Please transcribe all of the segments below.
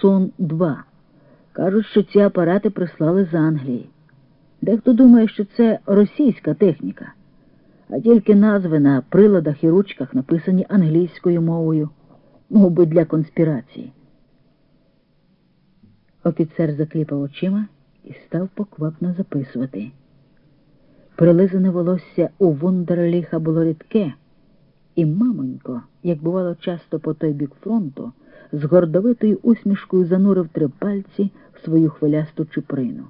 Сон 2 Кажуть, що ці апарати прислали з Англії. Дехто думає, що це російська техніка, а тільки назви на приладах і ручках написані англійською мовою, мов би для конспірації. Офіцер закліпав очима і став поквапно записувати. Прилизане волосся у Вундерліха було рідке, і мамонько, як бувало часто по той бік фронту, з гордовитою усмішкою занурив три пальці в свою хвилясту чуприну.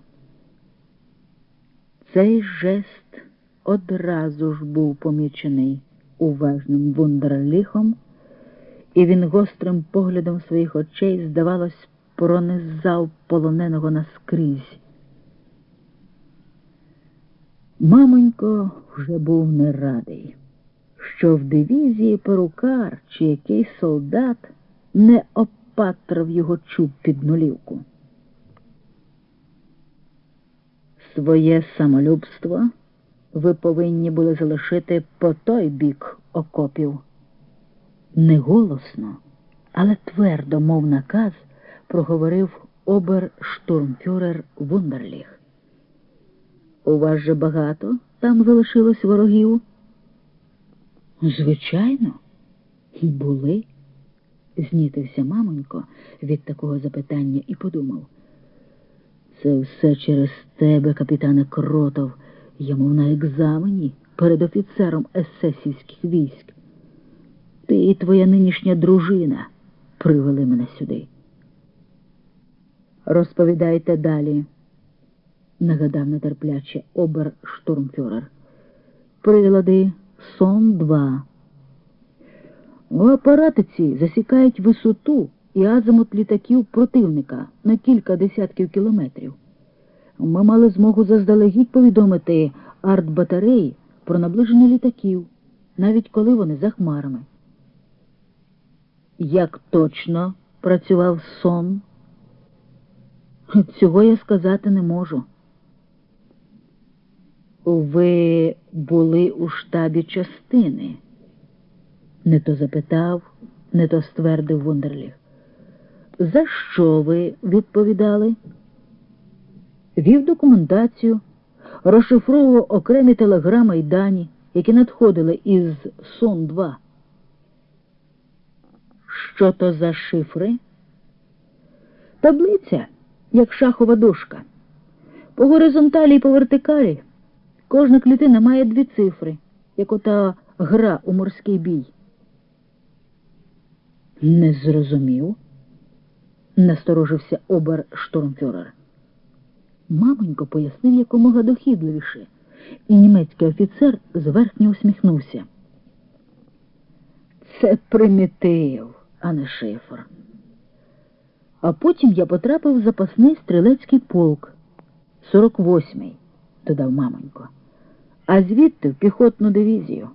Цей жест одразу ж був помічений уважним вундерліхом, і він гострим поглядом своїх очей, здавалось, пронизав полоненого наскрізь. Мамонько вже був не радий, що в дивізії перукар чи якийсь солдат не опатрав його чуб під нулівку. Своє самолюбство ви повинні були залишити по той бік окопів. Не голосно, але твердо, мов наказ, проговорив оберштурмфюрер Вундерліх. У вас же багато там залишилось ворогів? Звичайно, і були. Знітився мамонько від такого запитання і подумав. Це все через тебе, капітане Кротов, мов на екзамені перед офіцером есесівських військ. Ти і твоя нинішня дружина привели мене сюди. Розповідайте далі, нагадав нетерпляче оберштурмфюрер. Прилади сон 2 У апаратиці засікають висоту і азимут літаків противника на кілька десятків кілометрів. Ми мали змогу заздалегідь повідомити артбатареї про наближення літаків, навіть коли вони за хмарами. Як точно працював сон? Цього я сказати не можу. Ви були у штабі частини? Не то запитав, не то ствердив Вундерліх. За що ви відповідали? Вів документацію, розшифровував окремі телеграми й дані, які надходили із сон 2 Що то за шифри? Таблиця, як шахова дошка. По горизонталі і по вертикалі кожна клітина має дві цифри, як ота гра у морський бій. Не зрозумів, насторожився обер оберштурмфюрер. Мамонько пояснив якомога дохідливіше, і німецький офіцер зверхньо усміхнувся. Це примітив, а не шифр. А потім я потрапив в запасний стрілецький полк, 48-й, додав мамонько, а звідти в піхотну дивізію.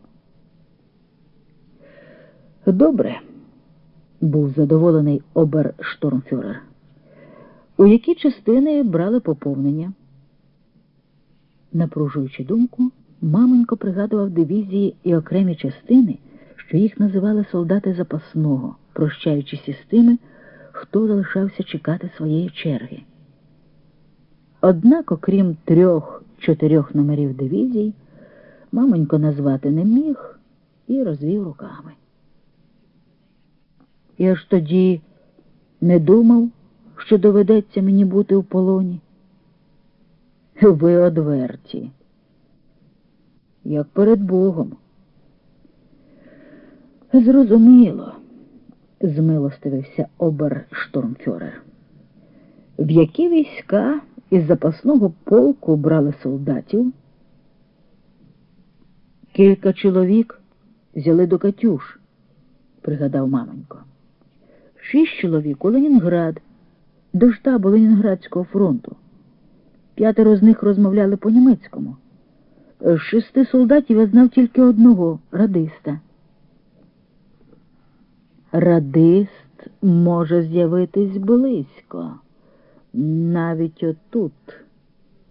Добре, був задоволений оберштурмфюрер. У які частини брали поповнення? Напружуючи думку, мамонько пригадував дивізії і окремі частини, що їх називали солдати запасного, прощаючись із тими, хто залишався чекати своєї черги. Однак, окрім трьох-чотирьох номерів дивізій, мамонько назвати не міг і розвів руками. Я ж тоді не думав, що доведеться мені бути у полоні. Ви одверті, як перед Богом. Зрозуміло, змилостивився оберштурмфюрер. В які війська із запасного полку брали солдатів? Кілька чоловік взяли до Катюш, пригадав мамонько. Шість чоловік у Ленінград, до штабу Ленінградського фронту. П'ятеро з них розмовляли по-німецькому. З шести солдатів я знав тільки одного радиста. Радист може з'явитись близько, навіть отут,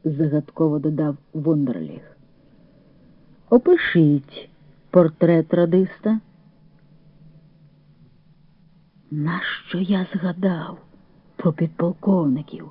загадково додав Вундерліх. Опишіть портрет радиста. Нащо я згадав? про підполковників.